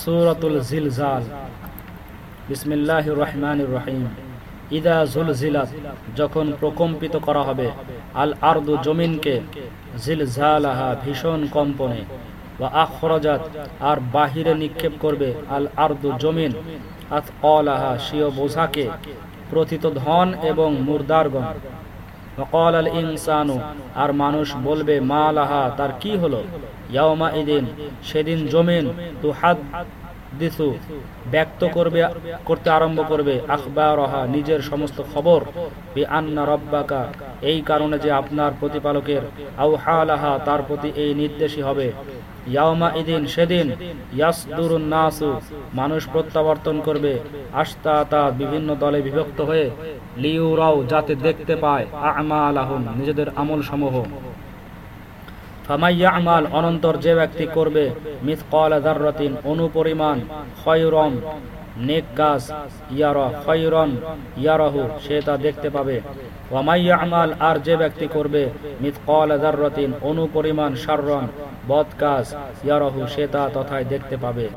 সুরাতুল জিলজাল। বিসমিল্লাহ রহমান রহিম। ইদা জুলজিলাত, যখন প্রকম্পিত করা হবে, আল আরদু জমিনকে জিলজালাহা ভীষণ কম্পনে বা আখরজাত, আর বাহিরে নিক্ষেপ করবে আল আরদু জমিন, আত অলাহা সিও বোঝাকে প্রথিত ধন এবং মুর্দারগণ। আর মানুষ বলবে, মা লাহা, তার কি হলো? ইয়াওমা ইদিন, সেদিন জমিন তু হাত দিসু ব্যক্ত করবে, করতে আরম্ভ করবে আখবা রহা নিজের সমস্ত খবর বি আন্না রব্বাকা এই কারণে যে আপনার প্রতিপালকের আউহালাহা তার প্রতি এই নির্দেশই হবে। ইয়াউমা ইদিন সেদিন নাসু, মানুষ প্রত্যাবর্তন করবে। আস্তাতা বিভিন্ন দলে বিভক্ত হয়ে লিউরাও যাতে দেখতে পায় আমালাহুম, নিজেদের আমল সমূহ ফামাইয়া আমাল অনন্তর যে ব্যক্তি করবে মিথকল দাররাতিন অনুপরিমাণ, খয়রম নেক কাজ, ইয়ার খয়রন, ইয়ারহু, সে তা দেখতে পাবে। ওয়ামাইয়া আমাল আর যে ব্যক্তি করবে, মিথকল রতিন অনুপরিমাণ সাররন বদ কাজ ইয়ারহু, সে তা তথায় দেখতে পাবে।